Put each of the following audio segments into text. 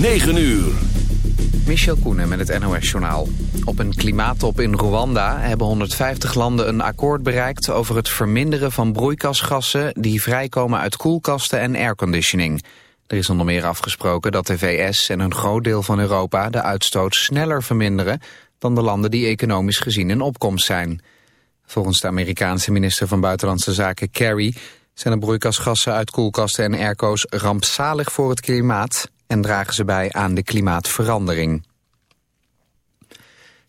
9 uur. Michel Koenen met het NOS-journaal. Op een klimaattop in Rwanda hebben 150 landen een akkoord bereikt... over het verminderen van broeikasgassen die vrijkomen uit koelkasten en airconditioning. Er is onder meer afgesproken dat de VS en een groot deel van Europa... de uitstoot sneller verminderen dan de landen die economisch gezien in opkomst zijn. Volgens de Amerikaanse minister van Buitenlandse Zaken Kerry... zijn de broeikasgassen uit koelkasten en airco's rampzalig voor het klimaat en dragen ze bij aan de klimaatverandering.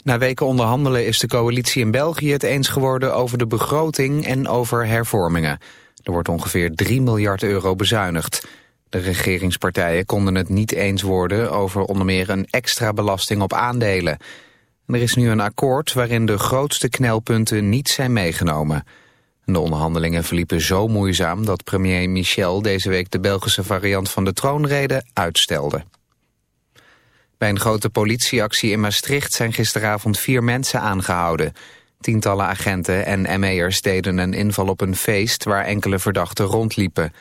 Na weken onderhandelen is de coalitie in België het eens geworden over de begroting en over hervormingen. Er wordt ongeveer 3 miljard euro bezuinigd. De regeringspartijen konden het niet eens worden over onder meer een extra belasting op aandelen. Er is nu een akkoord waarin de grootste knelpunten niet zijn meegenomen. De onderhandelingen verliepen zo moeizaam dat premier Michel deze week de Belgische variant van de troonrede uitstelde. Bij een grote politieactie in Maastricht zijn gisteravond vier mensen aangehouden. Tientallen agenten en ME'ers deden een inval op een feest waar enkele verdachten rondliepen.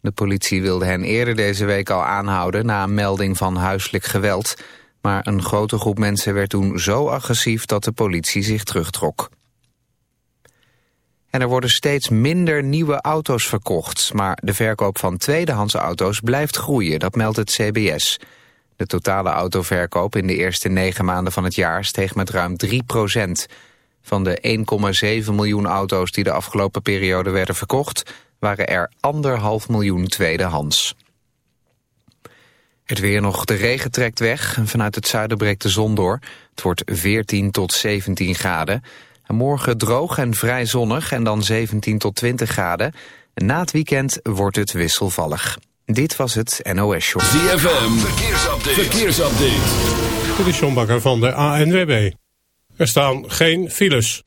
De politie wilde hen eerder deze week al aanhouden na een melding van huiselijk geweld. Maar een grote groep mensen werd toen zo agressief dat de politie zich terugtrok. En er worden steeds minder nieuwe auto's verkocht. Maar de verkoop van tweedehands auto's blijft groeien, dat meldt het CBS. De totale autoverkoop in de eerste negen maanden van het jaar steeg met ruim 3 procent. Van de 1,7 miljoen auto's die de afgelopen periode werden verkocht... waren er anderhalf miljoen tweedehands. Het weer nog, de regen trekt weg en vanuit het zuiden breekt de zon door. Het wordt 14 tot 17 graden. Morgen droog en vrij zonnig en dan 17 tot 20 graden. Na het weekend wordt het wisselvallig. Dit was het NOS Show. ZFM, verkeersupdate. verkeersupdate. Dit is John Bakker van de ANWB. Er staan geen files.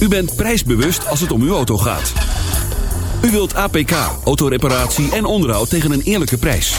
U bent prijsbewust als het om uw auto gaat. U wilt APK, autoreparatie en onderhoud tegen een eerlijke prijs.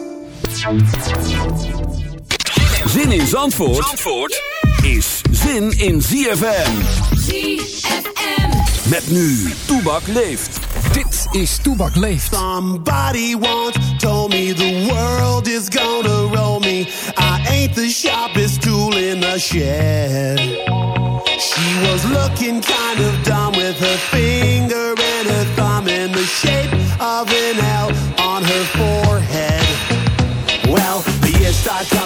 Zin in Zandvoort, Zandvoort is zin in ZFM. ZFM. Met nu, Toebak leeft. Dit is Toebak leeft. Somebody once told me the world is gonna roll me. I ain't the sharpest tool in the shed. She was looking kind of dumb with her finger and her thumb in the shape of an L on her forehead.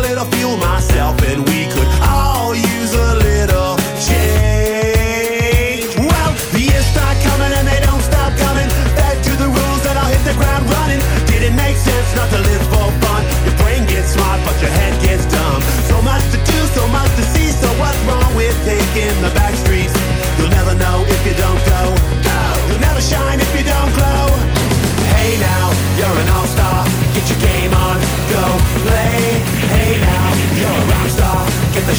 little fuel myself and we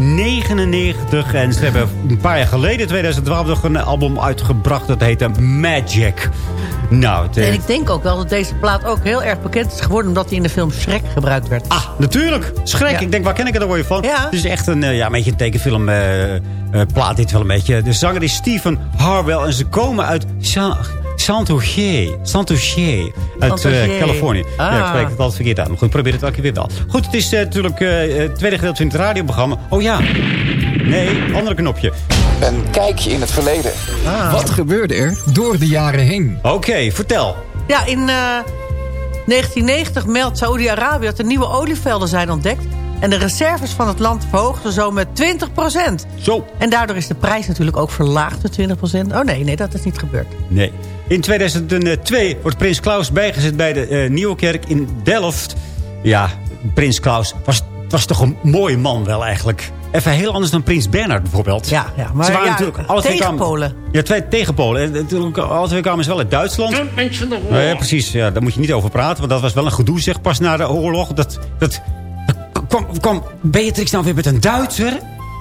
1999. En ze hebben een paar jaar geleden, 2012, nog een album uitgebracht. Dat heette Magic. Nou, het, eh, En ik denk ook wel dat deze plaat ook heel erg bekend is geworden... omdat hij in de film Shrek gebruikt werd. Ah, natuurlijk. Schrek. Ja. Ik denk, waar ken ik het ooit van? Ja. Het is echt een, eh, ja, een beetje een tekenfilm eh, plaat dit wel een beetje. De zanger is Stephen Harwell en ze komen uit Santo Che. Santo Che. Uit eh. Californië. Ja, ik Ah. spreek het altijd verkeerd uit. Maar goed, probeer het elke keer weer wel. Goed, het is eh, natuurlijk eh, het tweede gedeelte van het radioprogramma. Oh ja. Nee, andere knopje. Een kijkje in het verleden. Wat gebeurde er door de jaren heen? Oké, vertel. Ja, in eh, 1990 meldt Saoedi-Arabië dat er nieuwe olievelden zijn ontdekt. En de reserves van het land verhoogden zo met 20% Zo. En daardoor is de prijs natuurlijk ook verlaagd met 20% Oh nee, nee, dat is niet gebeurd. Nee. In 2002 wordt prins Klaus bijgezet bij de eh, Nieuwe Kerk in Delft. Ja, prins Klaus was, was toch een mooie man wel eigenlijk. Even heel anders dan prins Bernhard bijvoorbeeld. Ja, ja, maar Ze waren ja, natuurlijk alle twee kwamen- tegenpolen. Ja, twee tegenpolen. En natuurlijk, alle twee kwamen ze wel uit Duitsland. Nou ja, precies. Ja, daar moet je niet over praten. Want dat was wel een gedoe, zeg, pas na de oorlog. Dat, dat, dat kwam, kwam Beatrix nou weer met een Duitser?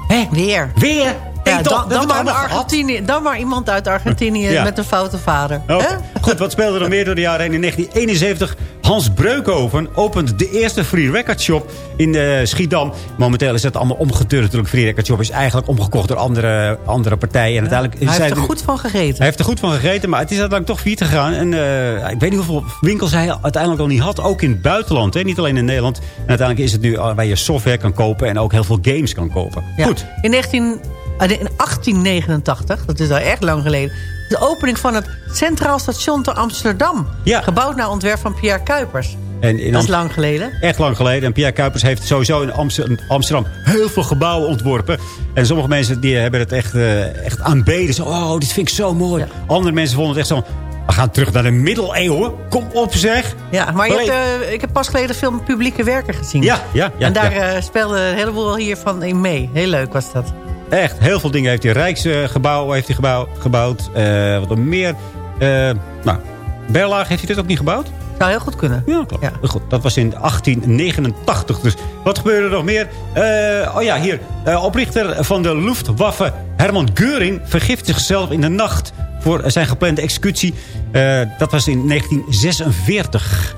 Hè? Weer. Weer? Ja, Hey, toch, dan, dat dan, maar een. Argentinië, dan maar iemand uit Argentinië Ja. met een foute vader. Oh, Hè? Goed, wat speelde er meer door de jaren heen? In 1971, Hans Breukhoven opent de eerste free record shop in eh, Schiedam. Momenteel is het allemaal omgeturnd natuurlijk. Free record shop is eigenlijk omgekocht door andere, andere partijen. En uiteindelijk Hij heeft er goed van gegeten. hij heeft er goed van gegeten, maar het is uiteindelijk toch failliet gegaan. En eh, ik weet niet hoeveel winkels hij uiteindelijk al niet had. Ook in het buitenland, hè? niet alleen in Nederland. En uiteindelijk is het nu eh, waar je software kan kopen en ook heel veel games kan kopen. Ja. Goed. In, 19, eh, in 1889, dat is al echt lang geleden... de opening van het Centraal Station te Amsterdam. Ja. Gebouwd naar ontwerp van Pierre Kuipers. En in Dat is lang geleden. Echt lang geleden. En Pierre Kuipers heeft sowieso in Amster- Amsterdam heel veel gebouwen ontworpen. En sommige mensen die hebben het echt, eh, echt aanbeden. Zo, oh, dit vind ik zo mooi. Ja. Andere mensen vonden het echt zo... We gaan terug naar de middeleeuwen. Kom op zeg. Ja, maar je Allee. hebt, eh, ik heb pas geleden de film Publieke Werker gezien. Ja, ja, ja. en daar ja. eh, speelde een heleboel hiervan in mee. Heel leuk was dat. Echt, heel veel dingen heeft hij. Rijksgebouw heeft hij gebouw, gebouwd. Eh, wat nog meer. Eh nou, Berlaag heeft hij dit ook niet gebouwd? Zou heel goed kunnen. Ja, klopt. Ja. Goed, dat was in 1889. Dus wat gebeurde er nog meer? Eh, oh ja, hier. Eh, oprichter van de Luftwaffe, Herman Geuring... vergiftigt zichzelf in de nacht voor zijn geplande executie. Eh, dat was in 1946.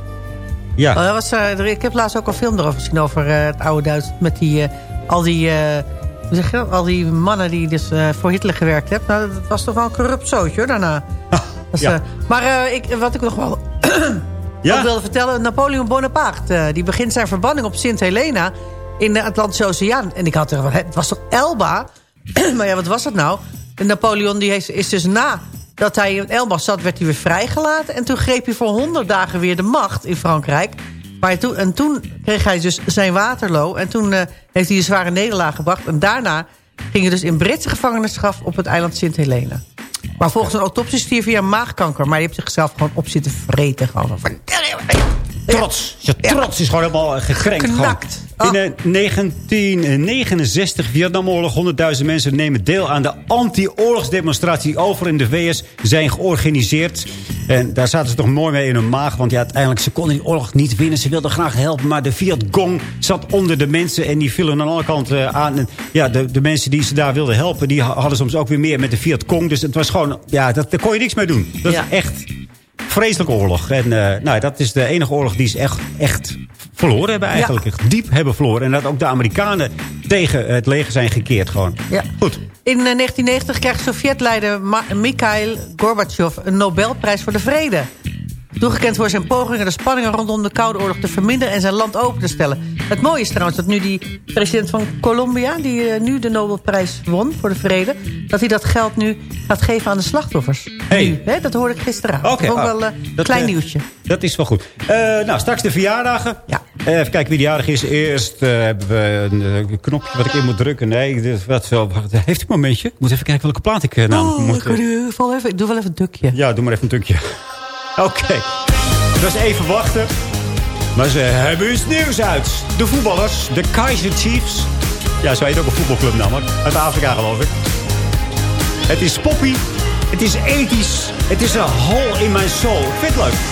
Ja. Oh, dat was, eh, ik heb laatst ook een film erover gezien over eh, het oude Duitsland. Met die, eh, al die, eh, zeg je dat? Al die mannen die dus eh, voor Hitler gewerkt hebben. Nou, dat was toch wel een corrupt zootje hoor, daarna. Dat is, ja. eh, maar eh, ik, wat ik nog wel Ja? ook wilde vertellen. Napoleon Bonaparte, die begint zijn verbanning op Sint Helena in de Atlantische Oceaan. En ik had er, het was toch Elba? maar ja, wat was het nou? En Napoleon die heeft, is dus na dat hij in Elba zat, werd hij weer vrijgelaten. En toen greep hij voor 100 dagen weer de macht in Frankrijk. Maar toen, en toen kreeg hij dus zijn Waterloo. En toen eh, heeft hij een zware nederlaag gebracht. En daarna ging hij dus in Britse gevangenschap op het eiland Sint Helena. Maar volgens een autopsie stierf hij aan maagkanker. Maar die heeft zichzelf gewoon op zitten vreten. Gewoon Trots. Je trots is gewoon helemaal eh, gekrenkt. Geknakt. Ah. In eh, 1969, Vietnamoorlog, 100.000 mensen nemen deel aan de anti-oorlogsdemonstratie die over in de VS zijn georganiseerd. En daar zaten ze toch mooi mee in hun maag. Want ja, uiteindelijk, ze konden die oorlog niet winnen. Ze wilden graag helpen, maar de Vietcong zat onder de mensen. En die vielen aan alle kanten eh, aan. En ja, de, de mensen die ze daar wilden helpen, die ha- hadden soms ook weer meer met de Vietcong. Dus het was gewoon, ja, dat, daar kon je niks mee doen. Dat Ja. is echt vreselijke oorlog. En eh, nou, dat is de enige oorlog die ze echt, echt verloren hebben eigenlijk. Echt diep hebben verloren. En dat ook de Amerikanen tegen het leger zijn gekeerd gewoon. Ja. Goed. In eh, 1990 krijgt Sovjetleider Mikhail Gorbachev een Nobelprijs voor de Vrede. Toegekend voor zijn pogingen de spanningen rondom de Koude Oorlog te verminderen en zijn land open te stellen. Het mooie is trouwens dat nu die president van Colombia, die eh, nu de Nobelprijs won voor de vrede, dat hij dat geld nu gaat geven aan de slachtoffers. Hey. Nu, hè, dat hoorde ik gisteren. Oké, dat vond ik ah, wel een dat, klein eh, nieuwtje. Dat is wel goed. Eh, nou, straks de verjaardagen. Ja. Eh, even kijken wie de jarig is. Eerst eh, hebben we een eh, knopje wat ik in moet drukken. Nee, dit, wat, wacht, heeft u een momentje? Ik moet even kijken welke plaat ik namelijk Oh, moet... ik, doe wel even, ik doe wel even een dukje. Ja, doe maar even een tukje. Oké. Dat was even wachten. Maar ze hebben iets nieuws uit. De voetballers, de Kaiser Chiefs. Ja, zo heet ook een voetbalclub namelijk. Uit Afrika geloof ik. Het is Poppy Het is ethisch. Het is een hole in my soul. Vind leuk.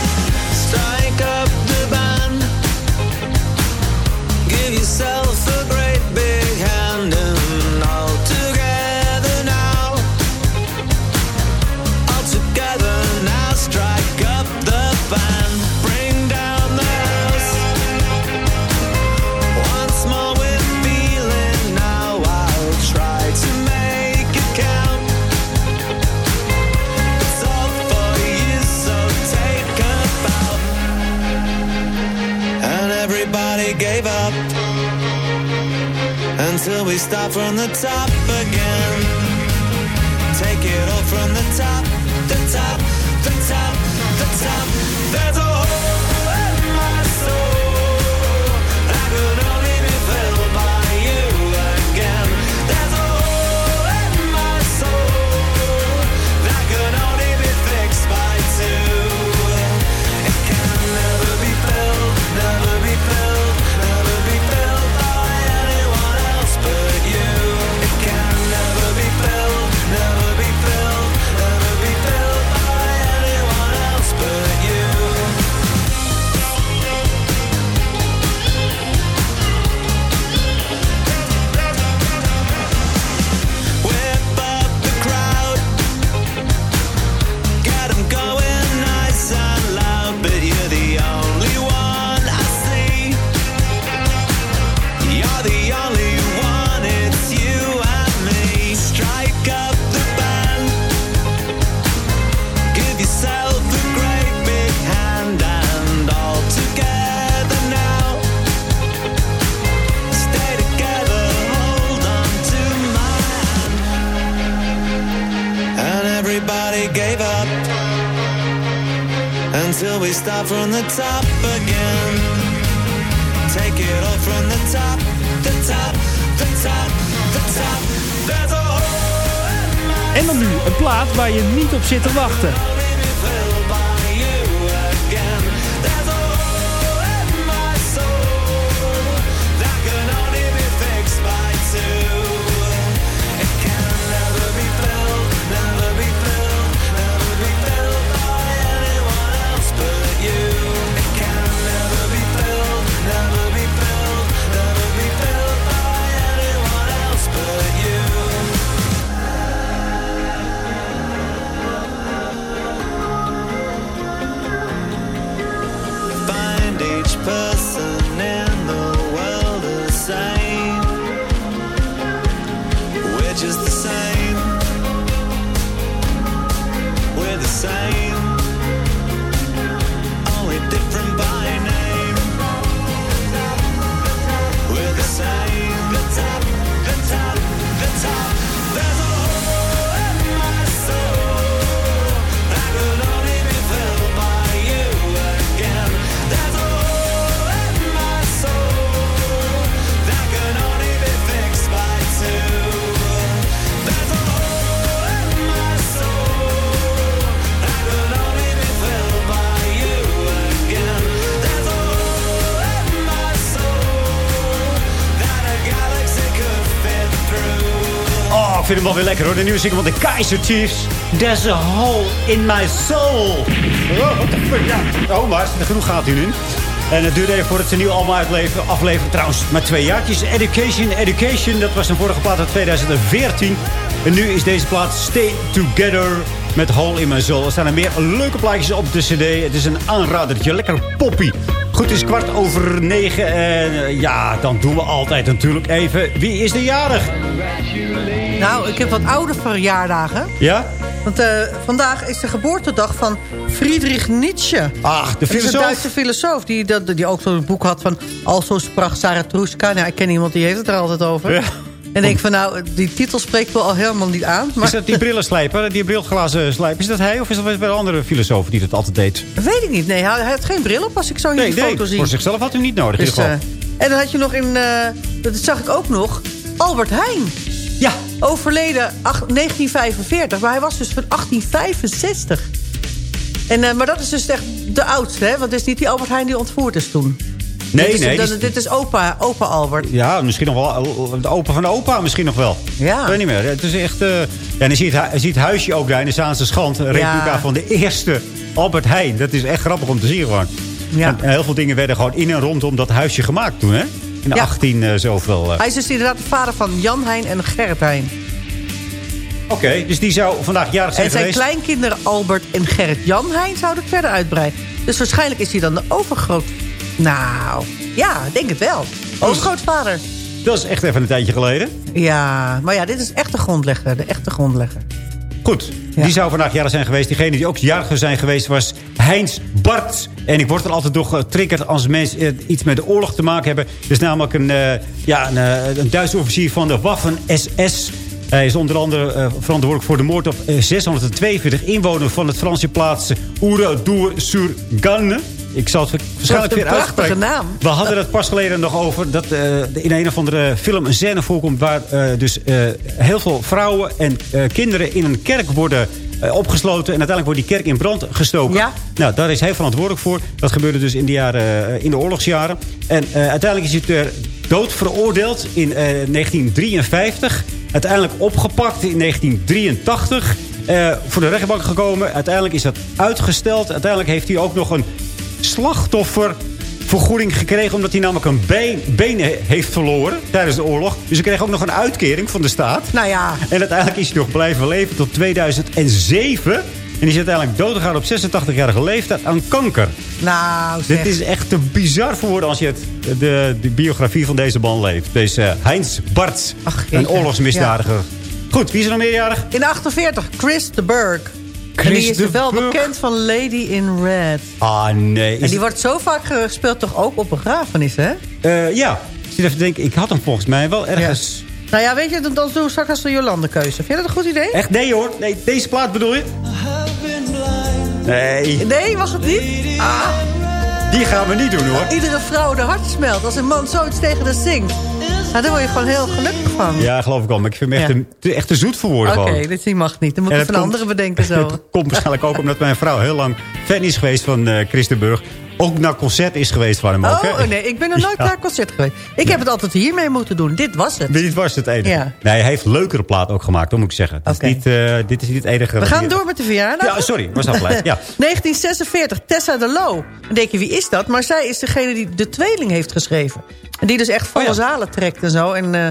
Start from the top again. From the top again. Take it all from the top, the top, the top, the top. There's a hole in my En dan nu een plaat waar je niet op zit te wachten. Vind hem wel weer lekker hoor. De nieuwe single van de Kaiser Chiefs. There's a hole in my soul. Oh, what the fuck, ja. Oh, maar er genoeg gaat hier in. En het duurde even voordat ze een nieuw album uitleveren. Afleveren trouwens maar twee jaartjes. Education, Education. Dat was een vorige plaat uit 2014. En nu is deze plaat Stay Together met Hole in My Soul. Er staan er meer leuke plaatjes op de cd. Het is een aanradertje. Lekker poppy. Goed, het is kwart over negen. En eh, ja, dan doen we altijd natuurlijk even... Wie is de jarig? Nou, ik heb wat oude verjaardagen. Ja? Want eh, vandaag is de geboortedag van Friedrich Nietzsche. Ach, de Dat is een filosoof. Duitse filosoof die, dat, die ook zo'n boek had van... Alzo sprach Zarathustra. Nou, ik ken iemand die heeft het er altijd over. Ja. En denk van, nou, die titel spreekt wel al helemaal niet aan. Maar Is dat die brillenslijper, die brilglazen slijper? Is dat hij of is dat wel een andere filosoof die dat altijd deed? weet ik niet. Nee, hij, hij had geen bril op als ik zo hier Nee, die nee, foto zie. voor zichzelf had hij niet nodig in Dus, ieder geval. eh, en dan had je nog in, eh, dat zag ik ook nog, Albert Heijn. Ja. Overleden ach- 1945, maar hij was dus van 1865. En, eh, maar dat is dus echt de oudste, hè? Want het is niet die Albert Heijn die ontvoerd is toen. Nee, dit is, nee, dit is opa, opa Albert. Ja, misschien nog wel eh, de opa van de opa misschien nog wel. Ja. Ik weet niet meer. Het is echt... eh, ja, en je ziet, je ziet het huisje ook daar in de Zaanse Schand. Een replica Ja. van de eerste Albert Heijn. Dat is echt grappig om te zien gewoon. Ja. En heel veel dingen werden gewoon in en rondom dat huisje gemaakt toen, hè? In de Ja. 18 eh, zoveel. eh. Hij is dus inderdaad de vader van Jan Heijn en Gerrit Heijn. Oké, dus die zou vandaag jarig zijn En zijn geweest. kleinkinderen Albert en Gerrit Jan Heijn zouden het verder uitbreiden. Dus waarschijnlijk is hij dan de overgroot... Nou, ja, denk het wel. Overgrootvader. Dat is echt even een tijdje geleden. Ja, maar ja, dit is echt de grondlegger. De echte grondlegger. Goed, Ja. die zou vandaag jarig zijn geweest. Diegene die ook jarig zijn geweest was Heinz Bart. En ik word er altijd door getriggerd als mensen eh, iets met de oorlog te maken hebben. Er is namelijk een, eh, ja, een, eh, een Duitse officier van de Waffen-SS. Hij is onder andere verantwoordelijk voor de moord op eh, 642 inwoners van het Franse plaats Ouradour-sur-Ganne. Ik zal het waarschijnlijk weer uitspreken. naam. We hadden het pas geleden nog over dat eh, in een of andere film een scène voorkomt... waar eh, dus eh, heel veel vrouwen en kinderen in een kerk worden opgesloten... en uiteindelijk wordt die kerk in brand gestoken. Ja. Nou, daar is hij verantwoordelijk voor. Dat gebeurde dus in de, jaren, in de oorlogsjaren. En uiteindelijk is hij ter dood veroordeeld in eh, 1953. Uiteindelijk opgepakt in 1983. eh, voor de rechtbank gekomen. Uiteindelijk is dat uitgesteld. Uiteindelijk heeft hij ook nog een slachtoffervergoeding gekregen... omdat hij namelijk een been, been he- heeft verloren tijdens de oorlog. Dus hij kreeg ook nog een uitkering van de staat. Nou ja, En uiteindelijk is hij nog blijven leven tot 2007. En die is uiteindelijk doodgegaan op 86-jarige leeftijd aan kanker. nou zeg. Dit is echt te bizar voor woorden als je het, de, de biografie van deze man leeft. Deze eh, Heinz Bart, Ach, een oorlogsmisdadiger. Goed, wie is er nog meerjarig? In 48, Chris de Burg. En Chris die is de wel bekend van Lady in Red. Ah, nee. En die wordt zo vaak gespeeld toch ook op begrafenissen, hè? Eh, ja, ik zit even te denken. Ik had hem volgens mij wel ergens... Nou ja, weet je, dan dan doen we straks de Jolande keuze. Vind je dat een goed idee? Echt? Nee hoor. Nee, deze plaat bedoel je? Nee, Nee, mag het niet? Ah, die gaan we niet doen hoor. iedere vrouw de hart smelt als een man zoiets tegen haar zingt. Nou, daar word je gewoon heel gelukkig van. Ja, geloof ik wel. Maar ik vind hem echt, Ja. te, te- echt te zoet voor woorden Oké, dit die mag niet. Dan we dat van komt- anderen bedenken zo. Dat komt waarschijnlijk ook omdat mijn vrouw heel lang fan is geweest van eh Christenburg. Ook naar concert is geweest van hem ook. Oh, hè? oh, nee, ik ben er nooit Ja. naar concert geweest. Ik heb het altijd hiermee moeten doen. Dit was het. Dit was het enige. Ja. Nee, hij heeft leukere plaat ook gemaakt, moet ik zeggen. Is, niet, eh, dit is niet het enige. We gaan door met de verjaardag. Ja, sorry, was afgeleid. Ja. 1946, Tessa de Loo. Dan denk je, wie is dat? Maar zij is degene die De Tweeling heeft geschreven. En die dus echt volle Oh ja. zalen trekt en zo. En eh,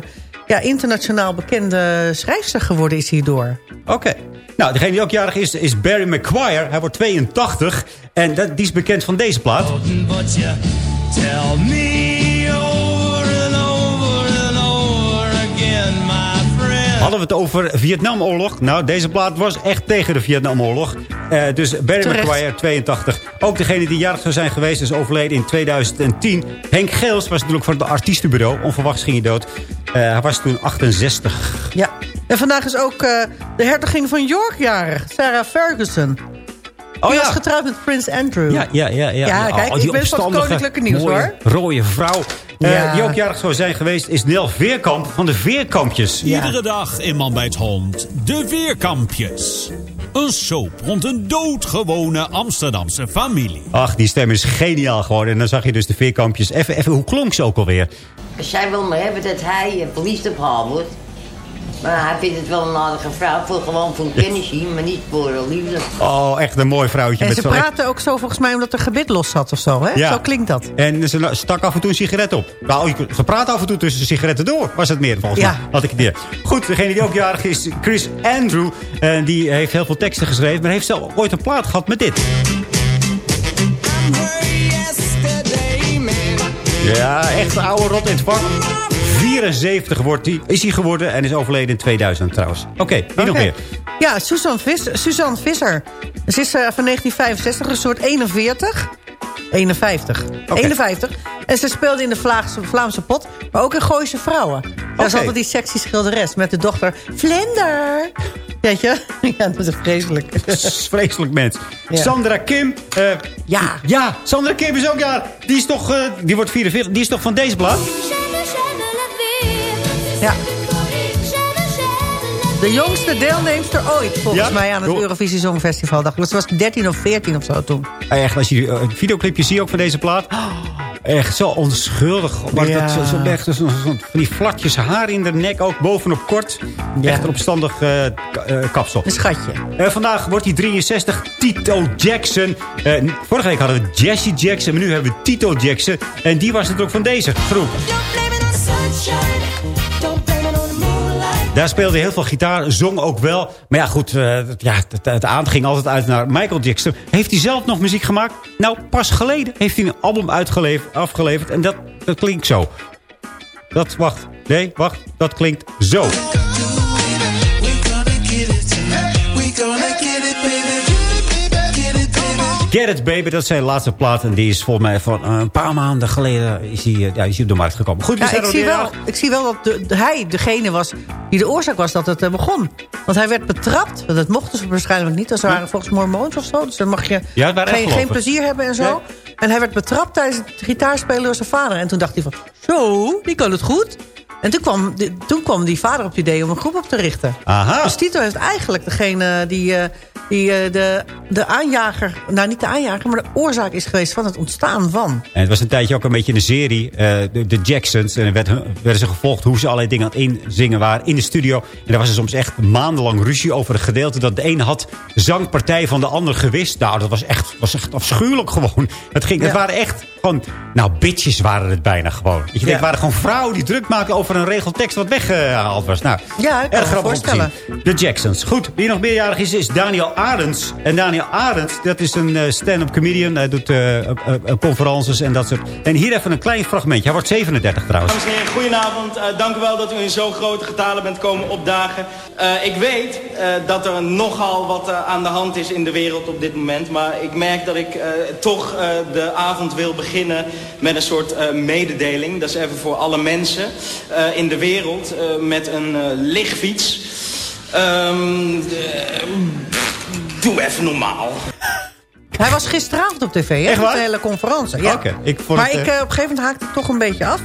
ja, internationaal bekende schrijfster geworden is hierdoor. Oké. Nou, degene die ook jarig is, is Barry McGuire. Hij wordt 82. En dat, die is bekend van deze plaat. Tell me over and over and over again, my friend. Hadden we het over Vietnamoorlog? Nou, deze plaat was echt tegen de Vietnamoorlog. Eh, dus Barry Terecht. McGuire, 82. Ook degene die jarig zou zijn geweest, is overleden in 2010. Henk Geels was natuurlijk van het artiestenbureau. Onverwachts ging hij dood. Eh, hij was toen 68. Ja. En vandaag is ook eh, de hertogin van York jarig. Sarah Ferguson. Oh die ja. was getrouwd met prins Andrew. Ja, ja, ja. ja. Ja, kijk, Oh, ik ben van het koninklijke nieuws, mooie, rode vrouw. Eh, Ja. die ook jarig zou zijn geweest, is Nel Veerkamp van de Veerkampjes. Ja. Iedere dag in Man bij het Hond. De Weerkampjes. Een soap rond een doodgewone Amsterdamse familie. Ach, die stem is geniaal geworden. En dan zag je dus de Veerkampjes. Even, even hoe klonk ze ook alweer? Zij wil maar hebben dat hij eh, verliefd op haar wordt. Maar hij vindt het wel een aardige vrouw. Voor gewoon voor een kennisje, maar niet voor een liefde. Oh, echt een mooi vrouwtje. En met ze praten ook zo volgens mij omdat er gebit los zat of zo. Hè? Ja. Zo klinkt dat. En ze stak af en toe een sigaret op. Nou, je- ze praat af en toe tussen de sigaretten door. Was het meer volgens Ja. mij. Had ik het idee. Goed, degene die ook jarig is, Chris Andrew. En die heeft heel veel teksten geschreven. Maar heeft zelf ooit een plaat gehad met dit. Ja, echt een oude rot in het vak. 74 wordt hij, is hij geworden en is overleden in 2000 trouwens. Oké, wie nog meer? Ja, Suzanne, Vis, Suzanne Visser. Ze is eh, van 1965, een soort 41. 51. 51. En ze speelde in de Vlaamse, Vlaamse pot, maar ook in Gooise Vrouwen. Dat is Oké. altijd die sexy schilderes met de dochter Vlinder. Weet je? Ja, dat is vreselijk. Vreselijk mens. Ja. Sandra Kim. eh, Ja. Ja, Sandra Kim is ook jaar. Die is toch, eh, die wordt 44. Die is toch van deze plaat? Ja. De jongste deelnemster ooit, volgens Ja? mij, aan het. Eurovisie Songfestival. Dacht. Ze was 13 of 14 of zo toen. Ah, Echt, als je eh, een videoclipje ziet ook van deze plaat. Echt zo onschuldig. Maar Ja. dat, zo, zo, echt, zo, zo- van die vlakjes haar in de nek, ook bovenop kort. Echt een opstandig eh, eh, kapsel. Een schatje. Eh, vandaag wordt hij 63, Tito Jackson. Eh, vorige week hadden we Jesse Jackson, maar nu hebben we Tito Jackson. En die was het ook van deze groep. Daar speelde hij heel veel gitaar, zong ook wel. Maar ja, goed, eh, ja, het, het ging altijd uit naar Michael Jackson. Heeft hij zelf nog muziek gemaakt? Nou, pas geleden heeft hij een album uitgeleverd, afgeleverd. En dat, dat klinkt zo. Dat, wacht, nee, wacht, dat klinkt zo. Get It Baby, dat is zijn laatste plaat. En die is volgens mij van eh, een paar maanden geleden is die, eh, ja, is op de markt gekomen. Goed, we Ja, zijn ik, zie wel, af. ik zie wel dat de, de- hij degene was die de oorzaak was dat het eh, begon. Want hij werd betrapt. Want dat mochten ze waarschijnlijk niet. Dat waren volgens mormoons of zo. Dus dan mag je Ja, geen, plezier hebben en zo. En hij werd betrapt tijdens het gitaarspelen door zijn vader. En toen dacht hij van, zo, die kan het goed. En toen kwam, die- toen kwam die vader op het idee om een groep op te richten. Aha. Dus Tito heeft eigenlijk degene die, eh, die eh, de, de aanjager... Nou, niet de aanjager, maar de oorzaak is geweest van het ontstaan van. En het was een tijdje ook een beetje een serie, eh, de, de Jacksons. En er werd, werden ze gevolgd hoe ze allerlei dingen aan het inzingen waren in de studio. En daar was er soms echt maandenlang ruzie over een gedeelte. Dat de een had zangpartij van de ander gewist. Nou, dat was echt, was echt afschuwelijk gewoon. Het, ging, het waren echt gewoon, nou, bitches waren het bijna gewoon. Je denkt, het waren gewoon vrouwen die druk maakten over een regeltekst wat weggehaald was. Nou, Ja, ik kan erg grappig om te voorstellen. zien. De Jacksons. Goed, wie nog meerjarig is, is Daniel Arends. En Daniel Arends, dat is een eh, stand-up comedian. Hij doet eh, conferences en dat soort. En hier even een klein fragmentje. Hij wordt 37 trouwens. Dames en heren, goedenavond. Eh, dank u wel dat u in zo'n grote getalen bent komen opdagen. Eh, ik weet eh, dat er nogal wat eh, aan de hand is in de wereld op dit moment. Maar ik merk dat ik eh, toch eh, de avond wil beginnen met een soort eh, mededeling. Dat is even voor alle mensen in de wereld eh, met een eh, lichtfiets. Ehm, de- doe even normaal. Hij was gisteravond op tv, hè? Echt waar? De hele conferentie. Ja. Ik vond maar het, ik, eh, eh, op een gegeven moment haakte ik toch een beetje af.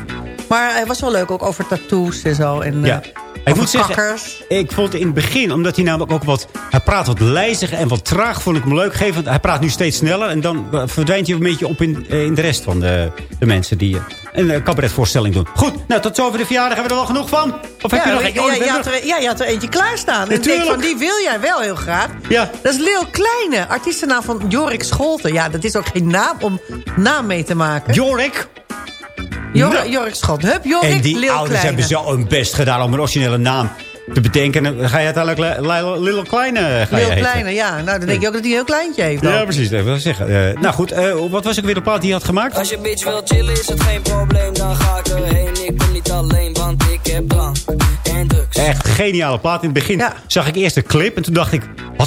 Maar hij was wel leuk, ook over tattoos en zo. En, Ja. Ik moet zeggen, ik vond het in het begin, omdat hij namelijk ook wat... Hij praat wat lijzig en wat traag, vond ik hem leuk. Geef, hij praat nu steeds sneller en dan verdwijnt hij een beetje op in, eh, in de rest van de, de mensen die eh, een eh, cabaretvoorstelling doen. Goed, nou tot zover de verjaardag. Hebben we er wel genoeg van? Of heb ja, je nog een? Oh, ja, je had er- ja, je had er eentje klaarstaan. En denk Natuurlijk. van, die wil jij wel heel graag. Ja. Dat is Leo Kleine, artiestennaam van Jorik Scholten. Ja, dat is ook geen naam om naam mee te maken. Jorik? Jor Nou. Jorik Scholten. Hup, Jorik, En die ouders Kleine. hebben zo hun best gedaan om een originele naam te bedenken. En dan ga je uiteindelijk Li- Li- Little Kleine ga je Leo heten. Kleine, ja. Nou, dan denk je ook dat hij een heel kleintje heeft. Dan. Ja, precies. Dat wil ik zeggen. Eh, nou goed, eh, wat was ook weer de plaat die je had gemaakt? Als je bitch wil chillen is het geen probleem, dan ga ik erheen. Ik kom niet alleen, want ik heb drank en drugs. Echt geniale plaat. In het begin zag ik eerst de clip en toen dacht ik...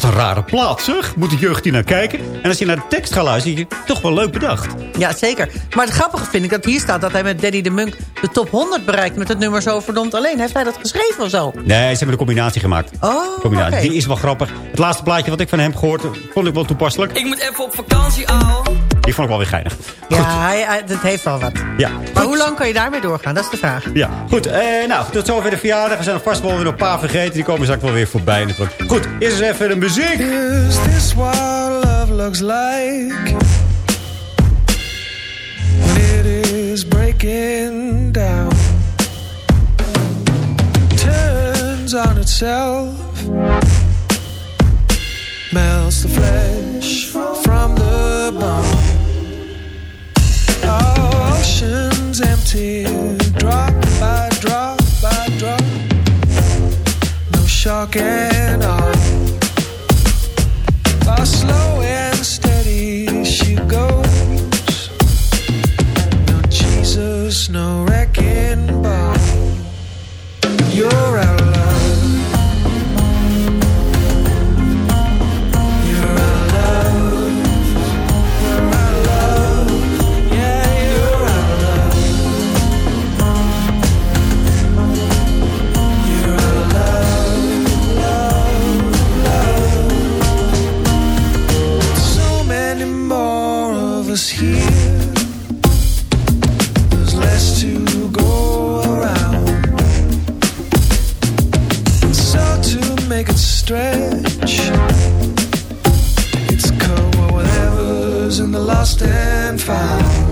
Een rare plaat zeg. Moet de jeugd hier naar kijken? En als je naar de tekst gaat luisteren, je toch wel leuk bedacht. Ja, zeker. Maar het grappige vind ik dat hier staat dat hij met Daddy de Munk de top 100 bereikt met het nummer Zo Verdomd Alleen. Heeft hij dat geschreven of zo? Nee, ze hebben een combinatie gemaakt. Oh, combinatie. Die is wel grappig. Het laatste plaatje wat ik van hem gehoord vond ik wel toepasselijk. Ik moet even op vakantie, ouwe. Die vond ik wel weer geinig. Ja, hij, hij- dat heeft wel wat. Ja. Maar hoe lang kan je daarmee doorgaan? Dat is de vraag. Ja, goed. Eh, nou, tot zover de verjaardag. We zijn er vast wel weer nog een paar vergeten. Die komen straks wel weer voorbij natuurlijk. Goed, eerst eens even de muziek. Is this what love looks like? When it is breaking down, turns on itself, melts the flesh from the bone. Oceans empty, drop by drop by drop. No shock and awe. But slow and steady she goes. No Jesus, no wrecking ball. You're stretch, it's cover whatever's in the lost and found.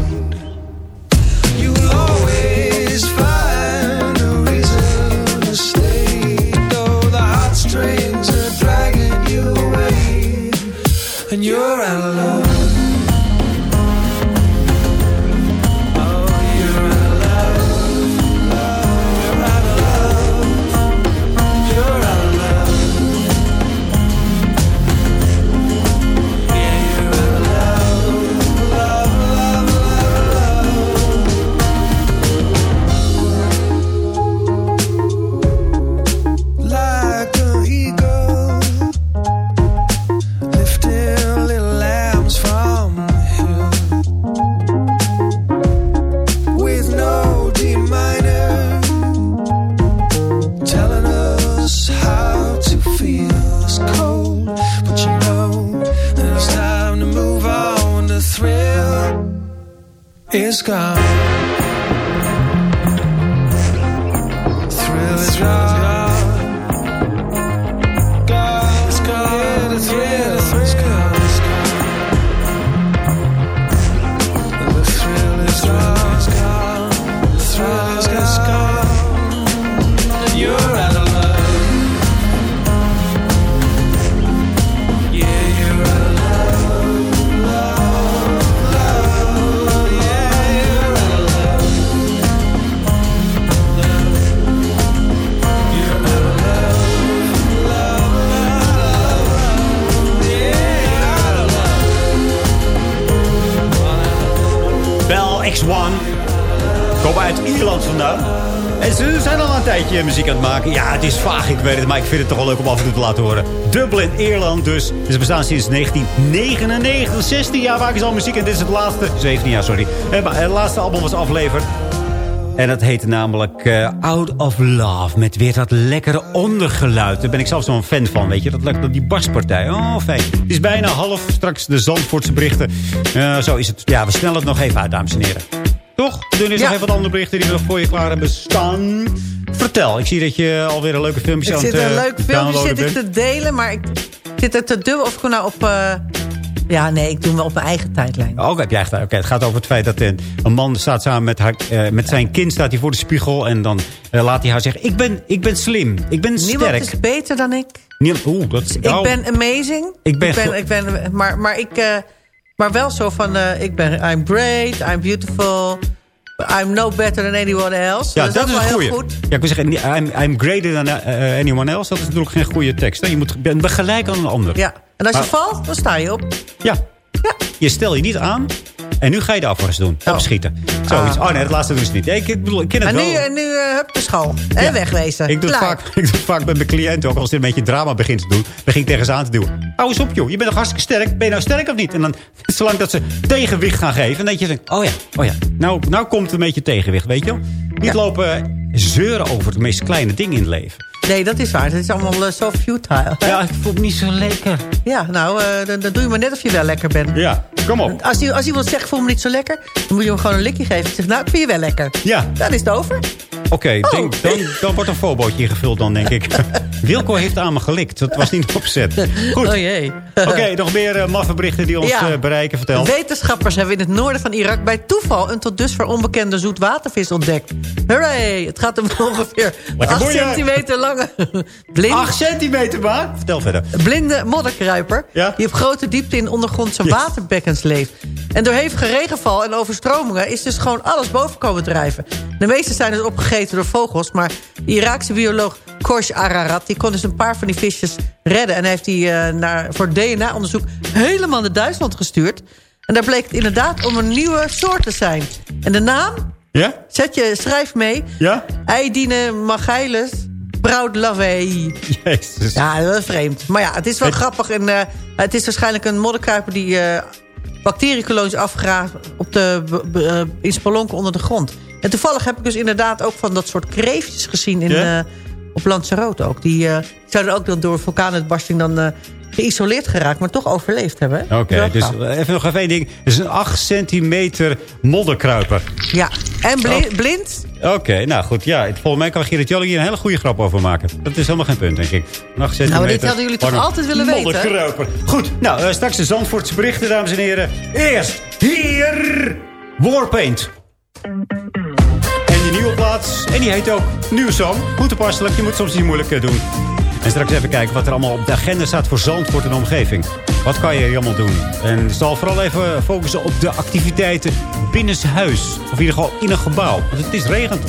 Het is ik weet het. Maar ik vind het toch wel leuk om af en toe te laten horen. Dublin, Ierland dus. Ze bestaan sinds 1999. 16 jaar maken ze al muziek. En dit is het laatste... 17 jaar, sorry. Eh, maar Het laatste album was afleverd. En dat heette namelijk eh, Out of Love. Met weer dat lekkere ondergeluid. Daar ben ik zelf zo'n fan van, weet je. Dat, lekker- die baspartij. Oh, fijn. Het is bijna half. Straks de Zandvoortse berichten. Eh, zo is het. Ja, we snellen het nog even uit, dames en heren. Toch? We doen eerst nog even wat andere berichten die we nog voor je klaar hebben staan. Vertel, ik zie dat je alweer een leuke filmpje Ik aan zit het een eh, leuk filmpje zit ik te delen, maar ik zit er te dubbel of ik nou op... eh, ja, nee, ik doe hem wel op mijn eigen tijdlijn. Oh, heb jij echt. Oké, het gaat over het feit dat een, een man staat samen met, haar, eh, met zijn kind staat hij voor de spiegel. En dan eh, laat hij haar zeggen, ik ben, ik ben slim, ik ben Niemand sterk. is beter dan ik. Niemand, oeh, dat, Ik nou, ben amazing. Ik ben ik ben, ik ben maar, maar ik... eh, maar wel zo van, eh, ik ben, I'm great, I'm beautiful, I'm no better than anyone else. Ja, dat, is een goeie. goed. Ja, ik wil zeggen, I'm, I'm greater than eh, anyone else. Dat is natuurlijk geen goede tekst. Hè? Je moet ben, gelijk aan een ander. Ja, en als je valt, dan sta je op. Ja. Je stel je niet aan. En nu ga je de afwas doen. Opschieten. Zoiets. Oh nee, dat laatste doen ze niet. Ik, ik bedoel, ik ken het En wel. nu, en nu eh, hup de school. En wegwezen. Ik doe, het vaak, ik doe het vaak met mijn cliënten ook. Als ze een beetje drama begint te doen. Ging ik tegen ze aan te doen. Hou eens op joh. Je bent nog hartstikke sterk. Ben je nou sterk of niet? En dan, zolang dat ze tegenwicht gaan geven. En dat je denkt, oh ja, oh ja. Nou, nou komt een beetje tegenwicht, weet je wel. Niet lopen zeuren over de meest kleine dingen in het leven. Nee, dat is waar. Het is allemaal eh, zo futile. Ja, ik voel me niet zo lekker. Ja, nou, eh, dan, dan doe je maar net of je wel lekker bent. Ja, kom op. Als, die, als iemand zegt, ik voel me niet zo lekker... dan moet je hem gewoon een likje geven. Zeg, nou, ik vind je wel lekker. Ja. Dan is het over. Oké, Oh. dan, dan wordt een fobootje ingevuld dan, denk ik. Wilco heeft aan me gelikt. Dat was niet opzet. Goed. Oh jee. Oké, nog meer uh, maffe berichten die ons Ja. eh, bereiken. Vertel. Wetenschappers hebben in het noorden van Irak bij toeval... een tot dusver onbekende zoetwatervis ontdekt. Hooray! Het gaat om ongeveer Lekker 8 boeien. centimeter lange... Blinde, 8 centimeter maar? Vertel verder. blinde modderkruiper... die op grote diepte in ondergrondse Yes. waterbekkens leeft. En door hevige regenval en overstromingen... is dus gewoon alles boven komen drijven. De meeste zijn dus door vogels... maar de Iraakse bioloog Korsh Ararat... die kon dus een paar van die visjes redden... en hij heeft die eh, naar, voor DNA-onderzoek helemaal naar Duitsland gestuurd. En daar bleek het inderdaad om een nieuwe soort te zijn. En de naam? Ja? Zet je, schrijf mee. Ja? Eidine magailes Proudlavey. Jezus. Ja, dat is vreemd. Maar ja, het is wel grappig. En, eh, het is waarschijnlijk een modderkruiper die eh bacteriekolonies afgraaft op de, in spelonken onder de grond. En toevallig heb ik dus inderdaad ook van dat soort kreeftjes gezien in, Ja? eh, op Lanzarote ook. Die eh, zouden ook dan door vulkaanuitbarsting dan eh, geïsoleerd geraakt, maar toch overleefd hebben. Oké, dus even nog even één ding. Het is een 8 centimeter modderkruiper. Ja, en bli- Oh. blind. Oké, nou goed. Ja, volgens mij kan Gerrit Jolle hier een hele goede grap over maken. Dat is helemaal geen punt, denk ik. Een 8 centimeter. Nou, dit hadden jullie toch altijd willen weten? Modderkruiper. Goed, nou, eh, straks de Zandvoortse berichten, dames en heren. Eerst hier Warpaint. En die heet ook Nieuw Song. Goed toepasselijk. Je moet soms niet moeilijk doen. En straks even kijken wat er allemaal op de agenda staat voor Zandvoort en de omgeving. Wat kan je hier allemaal doen? En zal vooral even focussen op de activiteiten binnenshuis. Of in ieder geval in een gebouw. Want het is regent.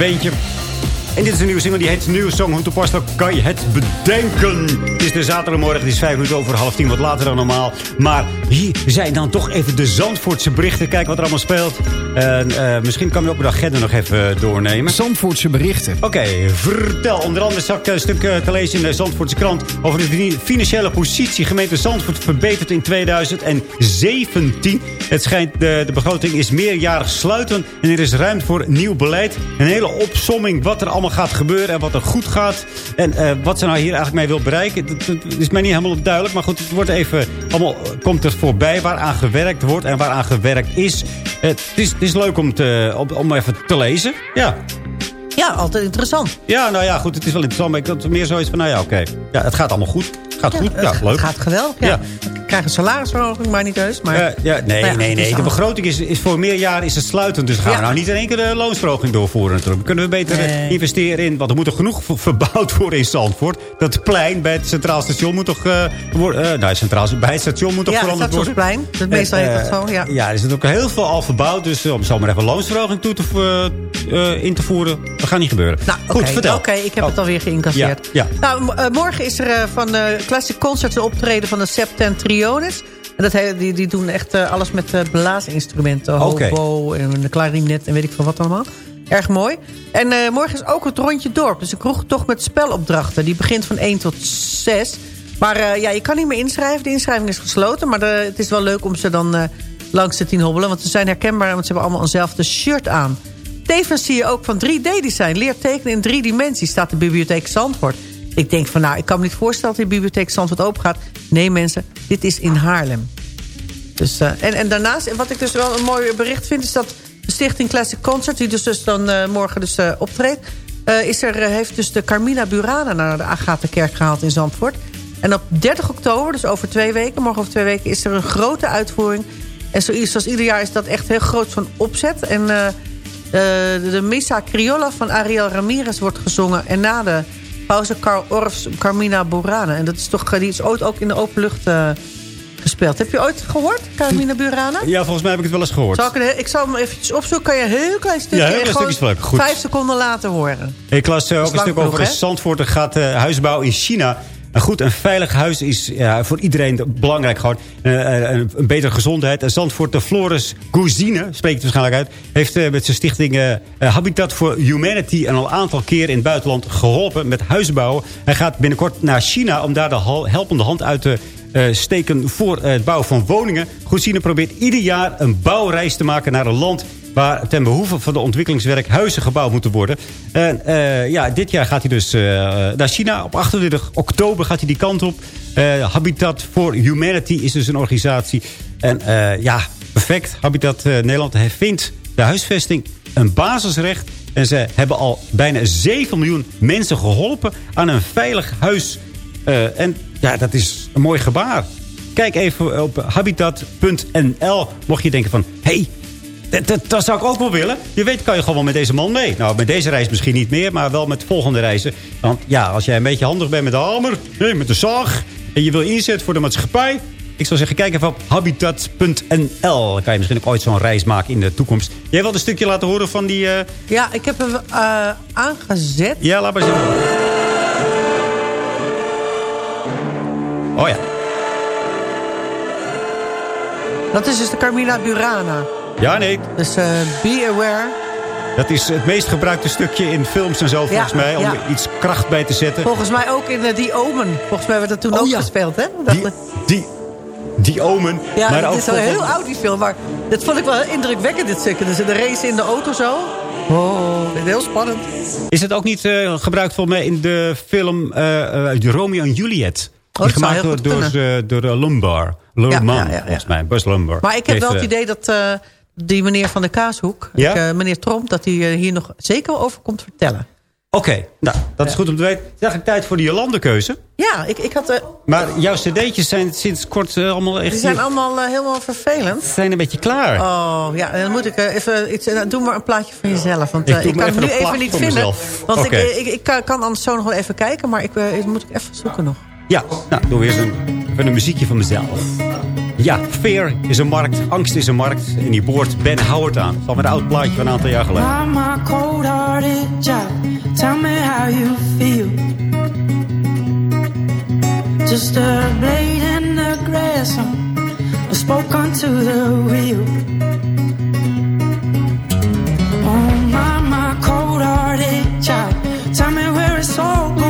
Beentje. En dit is een nieuwe single, die heet Nieuwe Song. Hoe toepasselijk kan je het bedenken? Het is de zaterdagmorgen, het is vijf minuten over half tien, wat later dan normaal. Maar hier zijn dan toch even de Zandvoortse berichten. Kijk wat er allemaal speelt. En eh, misschien kan je op de agenda nog even doornemen. Zandvoortse berichten. Oké, vertel. Onder andere zag ik een stuk eh, te lezen in de Zandvoortse krant... over de fi- financiële positie. Gemeente Zandvoort verbeterd in 2017. Het schijnt, de, de begroting is meerjarig sluitend... en er is ruimte voor nieuw beleid. Een hele opsomming wat er allemaal gaat gebeuren... en wat er goed gaat. En eh, wat ze nou hier eigenlijk mee wil bereiken... Dat, dat is mij niet helemaal duidelijk. Maar goed, het wordt even, allemaal komt er voorbij... waaraan gewerkt wordt en waaraan gewerkt is. Eh, het, is het is leuk om, te, om, om even te lezen. Ja, Ja, altijd interessant. ja, nou ja, goed, het is wel interessant. Maar ik had meer zoiets van, nou ja, oké. Ja, het gaat allemaal goed. Het gaat goed, ja, het, leuk. Het gaat geweldig, ja. Ja. Ik krijg een salarisverhoging, maar niet heus. Maar, Eh, ja, nee, Nou ja, nee, het nee. De begroting is, is voor meer jaren is het sluitend. Dus gaan we Ja. nou niet in één keer de loonsverhoging doorvoeren. Natuurlijk. Kunnen we beter Nee. investeren in... Want er moet er genoeg ver- verbouwd worden in Zandvoort. Dat plein bij het Centraal Station moet toch... eh worden, eh, nou, het Centraal, bij het station moet toch ja, het veranderd worden. Stationsplein. Dat meestal En, heet dat zo, ja. Ja, er is ook heel veel al verbouwd. Dus om zomaar even loonsverhoging toe te, in te voeren... Dat gaat niet gebeuren. Nou, Goed, vertel. Oké, ik heb Oh. het alweer geïncasseerd. Ja, ja. Nou, morgen is er van Classic Concerts een optreden van de En dat he- die, die doen echt eh, alles met eh, blaasinstrumenten. Hobo en de klarinet en weet ik veel wat allemaal. Erg mooi. En eh, morgen is ook het rondje dorp. Dus een kroegtocht met spelopdrachten. Die begint van 1 tot 6. Maar ja, je kan niet meer inschrijven. De inschrijving is gesloten. Maar de- het is wel leuk om ze dan langs te zien hobbelen. Want ze zijn herkenbaar, want ze hebben allemaal eenzelfde shirt aan. Tevens zie je ook van 3D-design. Leer tekenen in drie dimensies staat de bibliotheek Zandvoort. Ik denk van nou, ik kan me niet voorstellen dat de bibliotheek Zandvoort open gaat. Nee mensen, dit is in Haarlem. Dus, eh, en, en daarnaast, wat ik dus wel een mooi bericht vind... is dat de Stichting Classic Concert... die dus, dus dan eh, morgen dus eh, optreedt... is er, heeft dus de Carmina Burana naar de Agatha-kerk gehaald in Zandvoort. En op 30 oktober, dus over twee weken... morgen over twee weken, is er een grote uitvoering. En zo, zoals ieder jaar is dat echt heel groot van opzet. En de Missa Criolla van Ariel Ramirez wordt gezongen. En na de pauze Carl Orffs Carmina Burana. En dat is toch, eh, die is ooit ook in de open lucht eh, gespeeld. Heb je ooit gehoord, Carmina Burana? Ja, volgens mij heb ik het wel eens gehoord. Zal ik, een- ik zal hem eventjes opzoeken. Kan je een heel klein stukje... Ja, heel klein. Goed. Vijf seconden laten horen. Ik las eh, ook een stuk over hè? Zandvoort. Er gaat huisbouw in China. Een goed en veilig huis is ja, voor iedereen belangrijk. Gewoon. Eh, eh, een, een betere gezondheid. Zandvoort, de Floris Gouzine, spreekt het waarschijnlijk uit... heeft eh, met zijn stichting Habitat for Humanity... een al aantal keer in het buitenland geholpen met huisbouwen. Hij gaat binnenkort naar China om daar de helpende hand uit te steken... voor het bouwen van woningen. Gouzine probeert ieder jaar een bouwreis te maken naar een land waar ten behoeve van de ontwikkelingswerk huizen gebouwd moeten worden. En eh, ja, dit jaar gaat hij dus eh, naar China. Op 28 oktober gaat hij die kant op. Eh, Habitat for Humanity is dus een organisatie. En ja, perfect. Habitat Nederland vindt de huisvesting een basisrecht. En ze hebben al bijna 7 miljoen mensen geholpen aan een veilig huis. En ja, dat is een mooi gebaar. Kijk even op habitat.nl. Mocht je denken van... Hey, dat, dat, dat zou ik ook wel willen. Je weet, kan je gewoon wel met deze man mee. Nou, met deze reis misschien niet meer, maar wel met volgende reizen. Want ja, als jij een beetje handig bent met de hamer, met de zaag... en je wil inzetten voor de maatschappij... ik zou zeggen, kijk even op habitat.nl. Dan kan je misschien ook ooit zo'n reis maken in de toekomst. Jij wilt een stukje laten horen van die... eh, Ja, ik heb hem eh, aangezet. Ja, laat maar zien. Oh ja. Dat is dus de Carmina Burana. Ja, nee. Dus eh, be aware. Dat is het meest gebruikte stukje in films en zo, volgens mij. Om ja. er iets kracht bij te zetten. Volgens mij ook in uh, Die Omen. Volgens mij werd dat toen Oh, ook ja. gespeeld, hè? Dat, Die, die, die omen. ja, maar dat ook is voor- heel oud, die film. Maar dat vond ik wel indrukwekkend, dit stukje. Dus de race in de auto zo. Oh, dit is heel spannend. Is het ook niet eh, gebruikt volgens mij in de film eh, eh, Romeo en Juliet? Oh, Die gemaakt heel door, goed door, eh, door eh, Lombard. Ja, ja. volgens mij. Bus Lombard. Maar ik heb wel het eh, idee dat eh, die meneer van de Kaashoek... Ja? ik, eh, meneer Tromp, dat hij eh, hier nog zeker over komt vertellen. Oké, nou, dat is goed om te weten. Het is eigenlijk tijd voor die Jolandekeuze. Ja, ik, ik had... eh, Maar jouw cd'tjes zijn sinds kort allemaal echt... die zijn allemaal helemaal vervelend. zijn een beetje klaar. Oh, ja, dan moet ik even iets... doe maar een plaatje van jezelf. Want Ik kan het nu even niet vinden. mezelf. Want ik, ik, ik kan, kan anders zo nog wel even kijken. Maar ik, moet ik even zoeken nog. Ja, nou, doe weer eens een, even een muziekje van mezelf. Ja, fear is een markt, angst is een markt. En die boort Ben Howard aan. Alweer een oud plaatje van een aantal jaar geleden. Tell me how you feel. Just a blade in the grass. I spoke onto the wheel. Oh, my, my cold-hearted child. Tell me where it's all gone.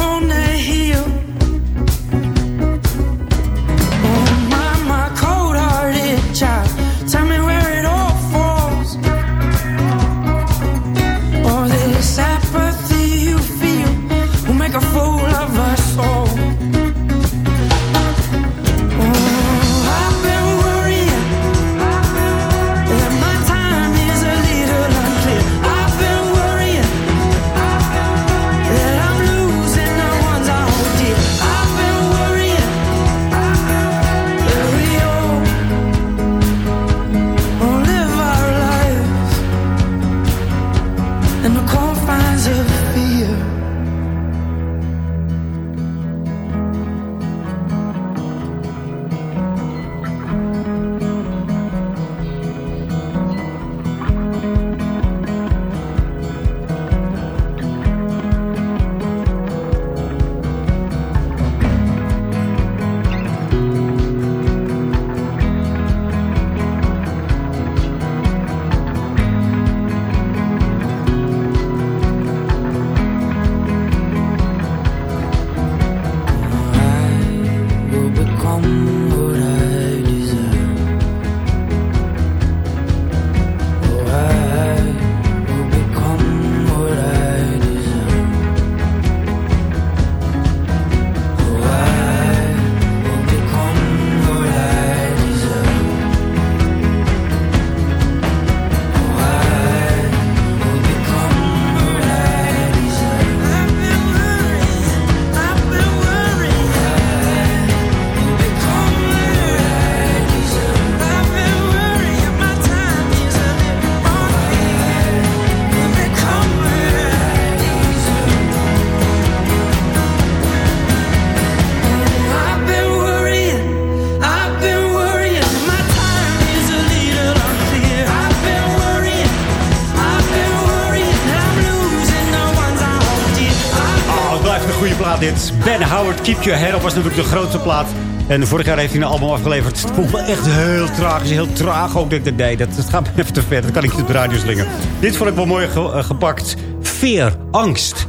Ben Howard, Keep Your Head Up was natuurlijk de grootste plaat. En vorig jaar heeft hij een album afgeleverd. Het vond me echt heel tragisch, heel traag ook. Ik nee, dat, dat gaat me even te ver. Dat kan ik niet op de radio slingen. Dit vond ik wel mooi ge- eh, gepakt. Veer, angst.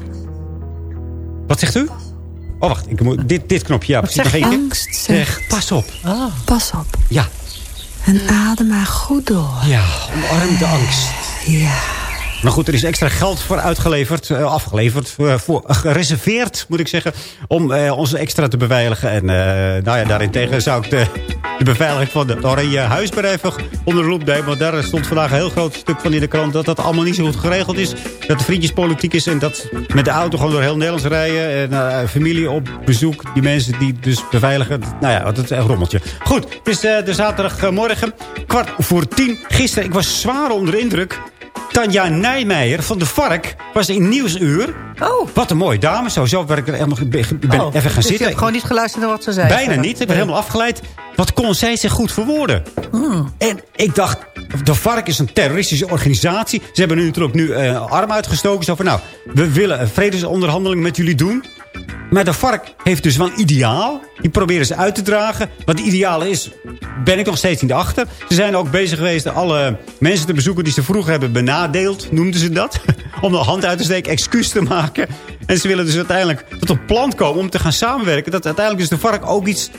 Wat zegt u? Oh, wacht. Ik moet, dit, dit knopje, ja. precies. Nog één keer. Angst zegt. Pas op. Pas op. Ja. En adem maar goed door. Ja, omarm de angst. Ja. Maar goed, er is extra geld voor uitgeleverd, eh, afgeleverd, eh, voor, gereserveerd moet ik zeggen, om eh, ons extra te beveiligen. En eh, nou ja, daarentegen zou ik de, beveiliging van de Oranje Huisbedrijf onder de loep nemen. Want daar stond vandaag een heel groot stuk van in de krant dat dat allemaal niet zo goed geregeld is. Dat de vriendjespolitiek is en dat met de auto gewoon door heel Nederlands rijden. En eh, familie op bezoek, die mensen die dus beveiligen. Nou ja, dat is een rommeltje. Goed, het is eh, de zaterdagmorgen, kwart voor tien. Gisteren, ik was zwaar onder de indruk. Tanja Nijmeijer van de Vark was in Nieuwsuur. Oh. Wat een mooie dame. Sowieso ben ik er helemaal, ik ben Oh, even gaan dus zitten. hebt gewoon niet geluisterd naar wat ze zei. Bijna niet. Ik ben helemaal afgeleid. Wat kon zij zich goed verwoorden? Hmm. En ik dacht, de Vark is een terroristische organisatie. Ze hebben nu natuurlijk nu eh arm uitgestoken. Zo van, nou, we willen een vredesonderhandeling met jullie doen. Maar de Vark heeft dus wel een ideaal. Die proberen ze uit te dragen. Wat het ideaal is, ben ik nog steeds niet achter. Ze zijn ook bezig geweest alle mensen te bezoeken... die ze vroeger hebben benadeeld, noemden ze dat. Om de hand uit te steken, excuus te maken. En ze willen dus uiteindelijk tot een plan komen om te gaan samenwerken. Dat uiteindelijk dus de Vark ook iets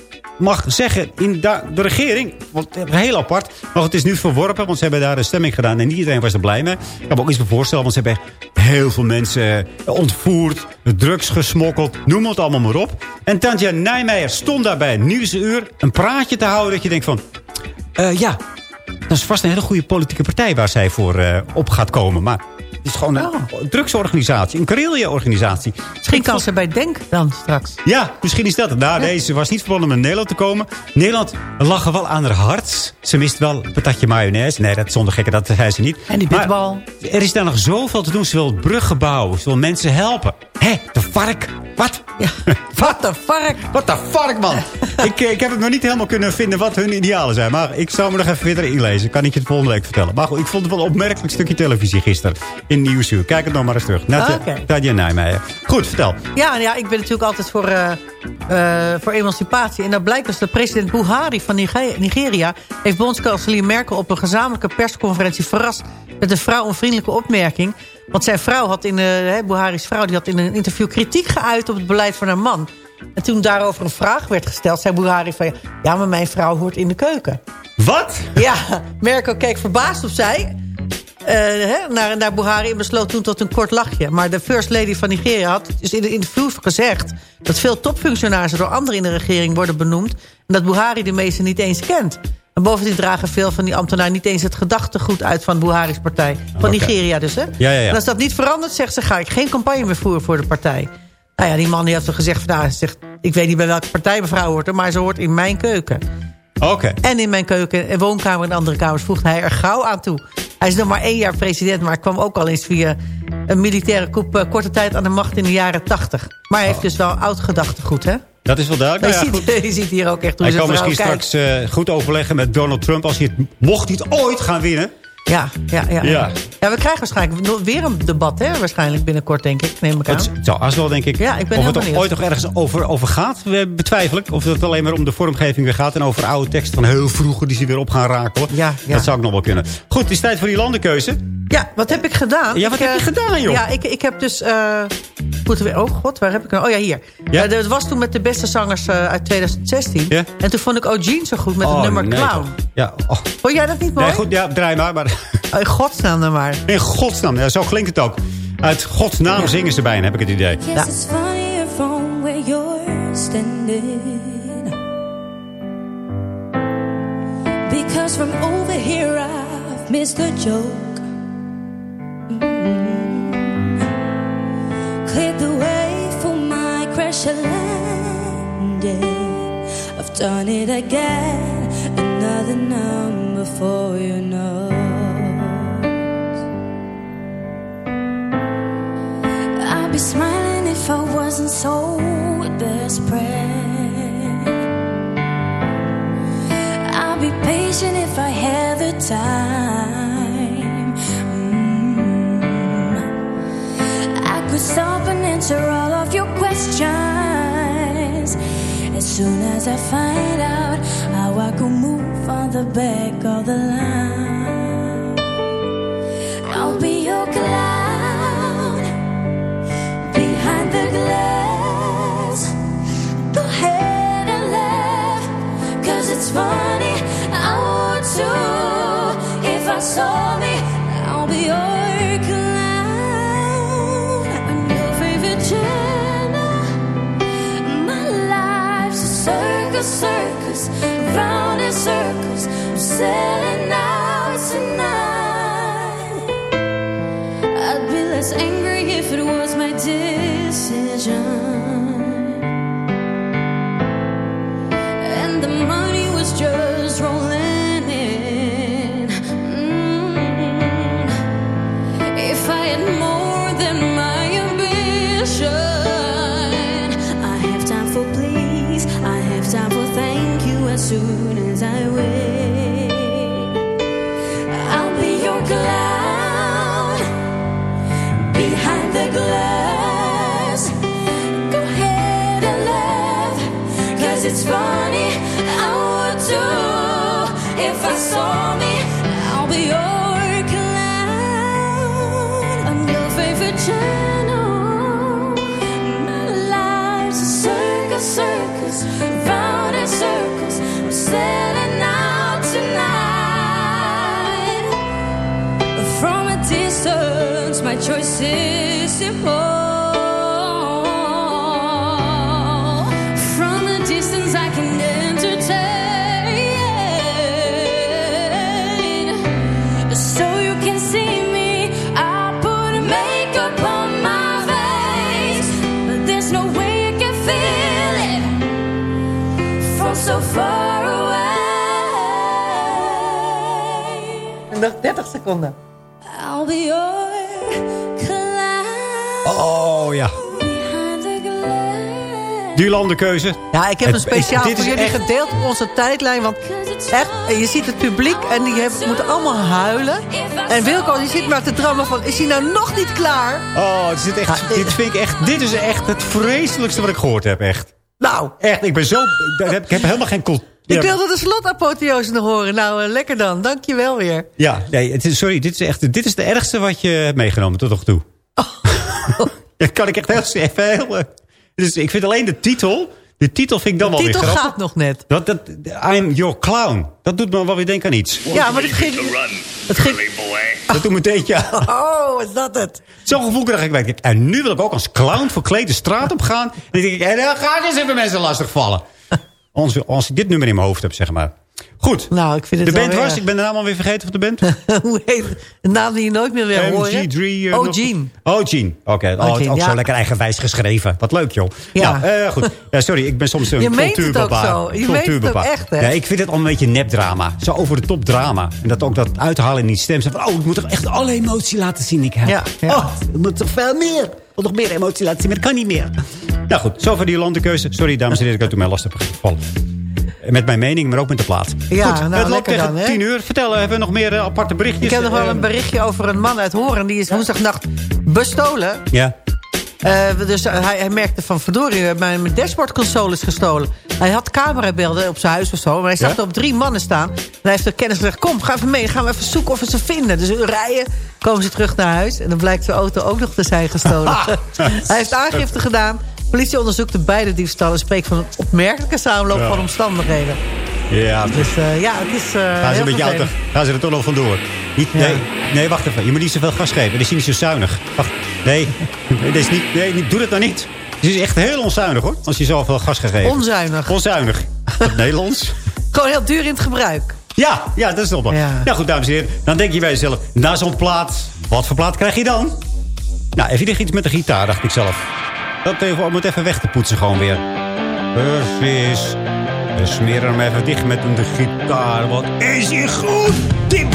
mag zeggen in de regering. Want, heel apart. Maar het is nu verworpen, want ze hebben daar een stemming gedaan. En niet iedereen was er blij mee. Ik kan me ook iets voorstellen, want ze hebben heel veel mensen eh, ontvoerd. Drugs gesmokkeld, noem het allemaal maar op. En Tanja Nijmeijer stond daar bij een nieuwsuur een praatje te houden. Dat je denkt van, eh, ja, dat is vast een hele goede politieke partij waar zij voor eh, op gaat komen. Maar het is gewoon een drugsorganisatie, een guerrilla-organisatie. Misschien kan ze bij Denk dan straks. Ja, misschien is dat het. Nou, deze was niet verbonden met Nederland te komen. Nederland lag er wel aan haar hart. Ze mist wel een patatje mayonaise. Nee, dat zonder gekke, dat zei ze niet. En die bitbal. Er is daar nog zoveel te doen. Ze wil bruggen bouwen. Ze wil mensen helpen. Hé, de vark. Wat? Wat de vark? Wat de vark, man. ik, eh, ik heb het nog niet helemaal kunnen vinden wat hun idealen zijn. Maar ik zou me nog even verder inlezen. Kan ik je het volgende week vertellen. Maar goed, ik vond het wel een opmerkelijk stukje televisie gisteren. In Nieuwsuur. Kijk het nog maar eens terug. Naar Ah, Oké. Tanja Nijmeijer. Goed, vertel. Ja, ja, ik ben natuurlijk altijd voor, eh, eh, voor emancipatie. En dat blijkt dus dat president Buhari van Nige- Nigeria... heeft bondskanselier Merkel op een gezamenlijke persconferentie verrast... met een vrouwonvriendelijke opmerking. Want zijn vrouw had in, eh, hè, Buhari's vrouw, die had in een interview kritiek geuit op het beleid van haar man. En toen daarover een vraag werd gesteld, zei Buhari van... ja, maar mijn vrouw hoort in de keuken. Wat? Ja, Merkel keek verbaasd opzij eh, hè, naar, naar Buhari en besloot toen tot een kort lachje. Maar de first lady van Nigeria had dus in de interview gezegd... dat veel topfunctionarissen door anderen in de regering worden benoemd... en dat Buhari de meeste niet eens kent. En bovendien dragen veel van die ambtenaren niet eens het gedachtegoed uit van Buhari's partij. Van. Nigeria dus, hè? Ja, ja, ja. En als dat niet verandert, zegt ze, ga ik geen campagne meer voeren voor de partij. Nou ja, die man die heeft toch gezegd, van, nou, zegt, ik weet niet bij welke partij mevrouw hoort... maar ze hoort in mijn keuken. Oké. En in mijn keuken en woonkamer en andere kamers voegt hij er gauw aan toe. Hij is nog maar één jaar president, maar kwam ook al eens via een militaire coup... eh, korte tijd aan de macht in de jaren tachtig. Maar hij heeft dus wel oud gedachtegoed, hè? Dat is wel duidelijk. je, Nou ja, ziet, je ziet hier ook echt hoe Hij zijn kan vrouw misschien kijkt. straks eh, goed overleggen met Donald Trump... als hij het, mocht hij het ooit gaan winnen. Ja, ja, ja, Ja. ja. we krijgen waarschijnlijk weer een debat, hè? Waarschijnlijk binnenkort, denk ik. Neem ik aan. Het zou als wel, denk ik. Ja, ik ben of het benieuwd. ooit nog ergens over, over gaat, we betwijfel ik. Of het alleen maar om de vormgeving weer gaat... en over oude teksten van heel vroeger die ze weer op gaan rakelen. Ja, ja. Dat zou ik nog wel kunnen. Goed, het is tijd voor die landenkeuze. Ja, wat heb ik gedaan? Ja, wat Ik, heb je eh, gedaan, joh? Ja, ik, ik heb dus... moeten we, oh god, waar heb ik nou? Oh ja, hier. Ja? Eh, dat was toen met de beste zangers uit 2016. Ja? En toen vond ik O'Gene zo goed met het Oh, nummer nee, Clown. toch. Ja, oh. Vond jij dat niet mooi? Nee, goed, ja, draai maar. maar in godsnaam dan maar. in godsnaam, ja, zo klinkt het ook. Uit godsnaam zingen ze bijna, heb ik het idee. Yes, it's funnier from where you're standing. Because from over here I've missed a joke. Mm. Cleared the way for my crash landing. I've done it again, another number for your notes. Smiling if I wasn't so desperate. I'd be patient if I had the time. Mm. I could stop and answer all of your questions as soon as I find out how I could move on the back of the line. funny. I would too if I saw me. I'll be your clown and your favorite channel. My life's a circus, circus, round in circles. I'm selling out tonight. I'd be less angry if it was my decision. My life's a circus, circus, round in circles. I'm setting out tonight. From a distance, my choice is simple. Nog 30 seconden. I'll be your clown Oh ja. behind the glass. Duurlande keuze. Ja, ik heb Het- een speciaal dit voor is jullie echt- gedeeld op onze tijdlijn. Want echt, je ziet het publiek en die hebben, moeten allemaal huilen. En Wilco die zit maar te drammen van, is hij nou nog niet klaar? Oh, dit, is echt, dit vind ik echt... Dit is echt het vreselijkste wat ik gehoord heb, echt. Nou. Echt, ik ben zo... Ik heb, helemaal geen... cult- Ik Ja, wilde de slotapotheose nog horen. Nou, eh, lekker dan. Dank je wel weer. Ja, nee, het is, sorry, dit is echt dit is de ergste wat je hebt meegenomen tot nog toe. Dat kan ik echt heel even heel... eh, Dus ik vind alleen de titel... De titel vind ik dan De wel weer titel grappig. gaat nog net. Dat, dat, I'm your clown. Dat doet me wel weer denken aan iets. Ja, maar het ging... Het ging... Dat doet me denken aan... Oh, is dat het? Zo'n gevoel krijg ik. En nu wil ik ook als clown verkleed de straat op gaan. En dan denk ik, en dan ga ik eens even mensen lastigvallen. Als, als ik dit nummer in mijn hoofd heb, zeg maar. Goed. Nou, ik vind het de band was, erg. ik ben de naam alweer vergeten van de band. Hoe heet Een naam die je nooit meer wil horen. MG3. eh, Oh, Gene. Oh, Gene. Oké, oh, Gene, ook ja. zo lekker eigenwijs geschreven. Wat leuk, joh. Ja. Nou, eh, goed. Ja, sorry, ik ben soms een Je meent het ook zo. Je meent het ook echt, hè? Ja, ik vind het allemaal een beetje nepdrama. Zo over de top drama. En dat ook dat uithalen in die stem. Zo Van, oh, ik moet toch echt alle emotie laten zien die ik heb. Ja, ja. Oh, ik moet toch veel meer. Wil nog meer emotie laten zien, maar dat kan niet meer. Nou goed, zover die landenkeuze. Sorry, dames en heren, ik heb toen mij lastig gevallen. Met mijn mening, maar ook met de plaat. Ja, goed, nou, het loopt tegen dan, hè? tien uur. Vertel, hebben we nog meer eh, aparte berichtjes? Ik heb nog wel Eh, een berichtje over een man uit Horen. Die is woensdagnacht bestolen. Ja. Eh, dus hij, hij merkte van, verdorie, mijn, mijn dashboardconsole is gestolen. Hij had camerabeelden op zijn huis of zo. Maar hij zag Ja? er op drie mannen staan. En hij heeft de kennis gezegd, kom, ga even mee. Gaan we even zoeken of we ze vinden. Dus we rijden, komen ze terug naar huis. En dan blijkt zijn auto ook nog te zijn gestolen. hij heeft aangifte gedaan. Politie onderzoekt de beide diefstallen. En spreekt van een opmerkelijke samenloop Ja. van omstandigheden. Ja, Dus eh, ja, het is eh Gaan ze, jou vervelend. toch, gaan ze er toch nog vandoor? Niet, Ja. nee, nee, wacht even. Je moet niet zoveel gas geven. Dat is niet zo zuinig. Wacht, nee, is niet, nee doe dat nou niet. Het is echt heel onzuinig hoor. Als je zoveel gas gaat geven. Onzuinig. Onzuinig. Het Nederlands. Gewoon heel duur in het gebruik. Ja, ja, dat is wel. Ja. Nou goed, dames en heren. Dan denk je bij jezelf, na zo'n plaat, wat voor plaat krijg je dan? Nou, even iets met de gitaar, dacht ik zelf. Dat even, om het even weg te poetsen gewoon weer. Precies. We smeren hem even dicht met de gitaar. Wat is hier goed? Deep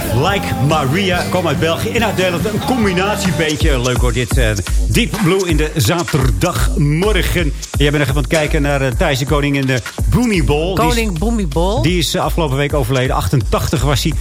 Like Maria. Kom uit België en uit Nederland. Een combinatiebeentje. Leuk hoor dit. eh, Deep Blue in de zaterdagmorgen. En Jij bent even aan het kijken naar uh, Thijs de Koning in de Boomie Bowl. Koning Boomie Bol. die is eh, afgelopen week overleden. 88 was hij.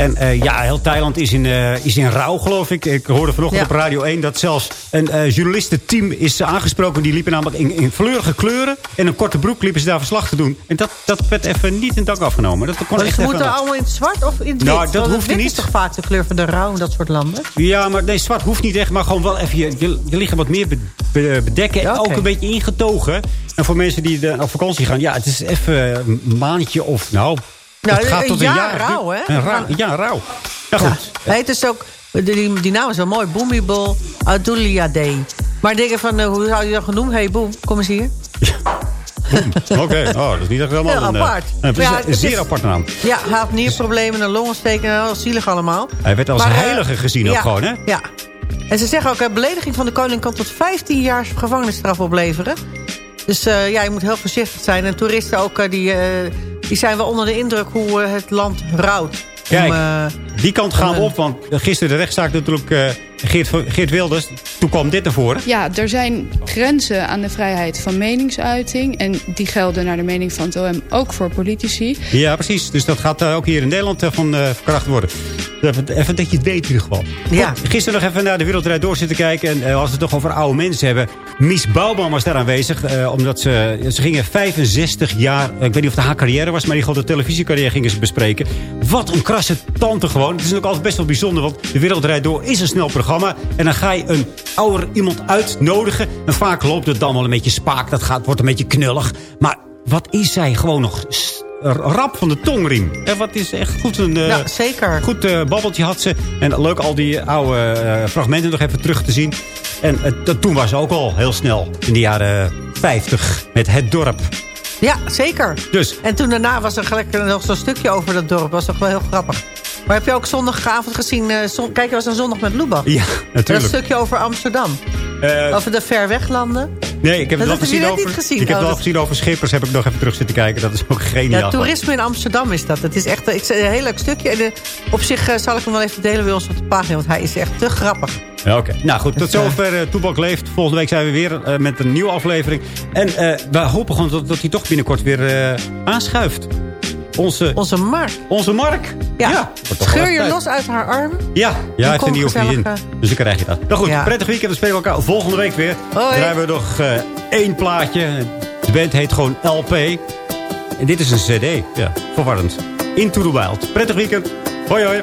En eh, ja, heel Thailand is in, eh, is in rouw, geloof ik. Ik hoorde vanochtend Ja. op Radio 1 dat zelfs een eh journalistenteam is aangesproken. Die liepen namelijk in, in fleurige kleuren. En een korte broek liepen ze daar verslag te doen. En dat, dat werd even niet in dank afgenomen. Dat kon Maar echt ze even- moeten allemaal in het zwart of in het wit? Nou, dat Want hoeft wit niet. is toch vaak de kleur van de rouw in dat soort landen? Ja, maar nee, zwart hoeft niet echt. Maar gewoon wel even je, je, je lichaam wat meer be- be- bedekken. En ook een beetje ingetogen. En voor mensen die op vakantie gaan. Ja, het is even een maandje of nou... Nou, het gaat een tot een jaar jaar. rouw, hè? Een ja, rouw. Ja, goed. Nee, het is ook, die, die, naam is wel mooi. Boomie Bol Adulia Day. Maar dingen van, eh, hoe zou je dat genoemd? Hey Boom, kom eens hier. Oké, oh, dat is niet echt helemaal Heel een, eh, apart. een, ja, zeer apart naam. Ja, hij had nierproblemen, een longontsteking en heel zielig allemaal. Hij werd als Maar, eh, heilige gezien ook ja, gewoon, hè? Ja. En ze zeggen ook, belediging van de koning kan tot 15 jaar gevangenisstraf opleveren. Dus ja, je moet heel voorzichtig zijn. En toeristen ook, die, die zijn wel onder de indruk hoe eh, het land rouwt. Kijk, Om, eh, die kant gaan we op. Want gisteren de rechtszaak natuurlijk eh, Geert, Geert Wilders. Toen kwam dit naar voren. Ja, er zijn grenzen aan de vrijheid van meningsuiting. En die gelden naar de mening van het OM ook voor politici. Ja, precies. Dus dat gaat eh, ook hier in Nederland eh, van eh, verkracht worden. Even, even dat je het weet in ieder geval. Ja. Gisteren nog even naar de Wereldrijd door zitten kijken. En als we het toch over oude mensen hebben. Mies Bouwman was daar aanwezig. eh, omdat ze, ze gingen 65 jaar... ik weet niet of het haar carrière was. Maar die de televisiecarrière gingen ze bespreken. Wat een krasse tante gewoon. Het is ook altijd best wel bijzonder. Want de Wereldrijd door is een snel programma. En dan ga je een ouder iemand uitnodigen. En vaak loopt het dan wel een beetje spaak. Dat gaat, wordt een beetje knullig. Maar wat is zij gewoon nog rap van de tongriem. En wat is echt goed een... eh, Ja, zeker. Goed eh, babbeltje had ze. En leuk al die oude eh, fragmenten nog even terug te zien. En dat- toen was ze ook al heel snel. In de jaren 50. Met het dorp. Ja, zeker. Dus. En toen daarna was er gelijk nog zo'n stukje over dat dorp. was toch wel heel grappig. Maar heb je ook zondagavond gezien... eh, zon- Kijk, er was een zondag met Lubach. Ja, Dat natuurlijk. stukje over Amsterdam. Eh, over de ver weglanden. nee, ik heb het Dat wel heb je gezien over... niet gezien. Ik heb Oh, wel dat- gezien over Schippers. Heb ik nog even terug zitten kijken. Dat is ook geniaal. Ja, toerisme in Amsterdam is dat. Het is echt ik, zei, een heel leuk stukje. En eh, op zich eh, zal ik hem wel even delen bij ons op de pagina. Want hij is echt te grappig. Ja, Oké, nou goed, tot eh, zover uh, Toebak Leeft. Volgende week zijn we weer eh, met een nieuwe aflevering. En eh we hopen gewoon dat, dat hij toch binnenkort weer eh, aanschuift. Onze, Onze Mark. Onze Mark. Ja. Scheur je los uit haar arm. Ja, ja heeft kom een nieuwe gezellig, vriendin. Dus dan krijg je dat. Nou goed, Ja. prettig weekend. We spelen elkaar volgende week weer. Hoi. Dan hebben we nog eh, één plaatje. De band heet gewoon LP. En dit is een cd. Ja, verwarrend. Into the Wild. Prettig weekend. Hoi hoi.